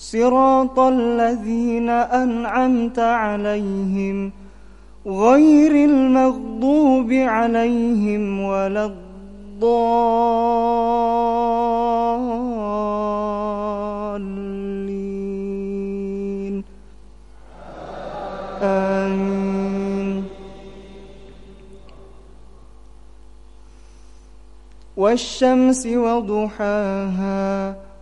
صراط الذين أنعمت عليهم غير المغضوب عليهم ولا الضالين. آمين. والشمس وضحاها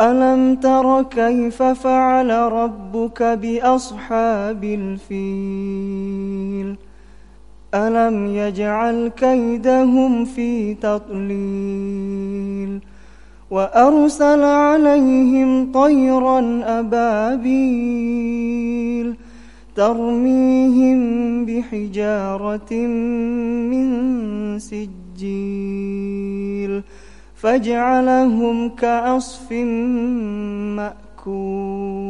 ألم تر كيف فعل ربك بأصحاب الفيل؟ ألم يجعل كيدهم في تضليل؟ وأرسل عليهم طيرا أبابيل ترميهم بحجارة من سجيل. فاجعلهم كعصف مأكول.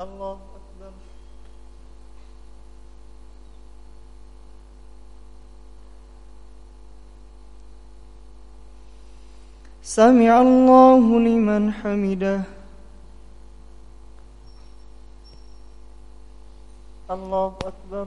الله أكبر. سمع الله لمن حمده. الله أكبر.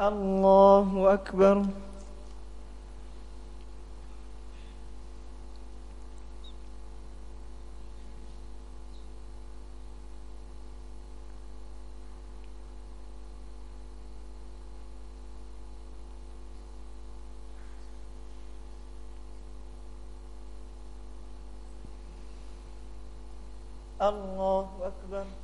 الله أكبر. الله أكبر.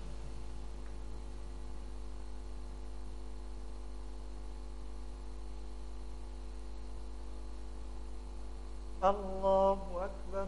الله أكبر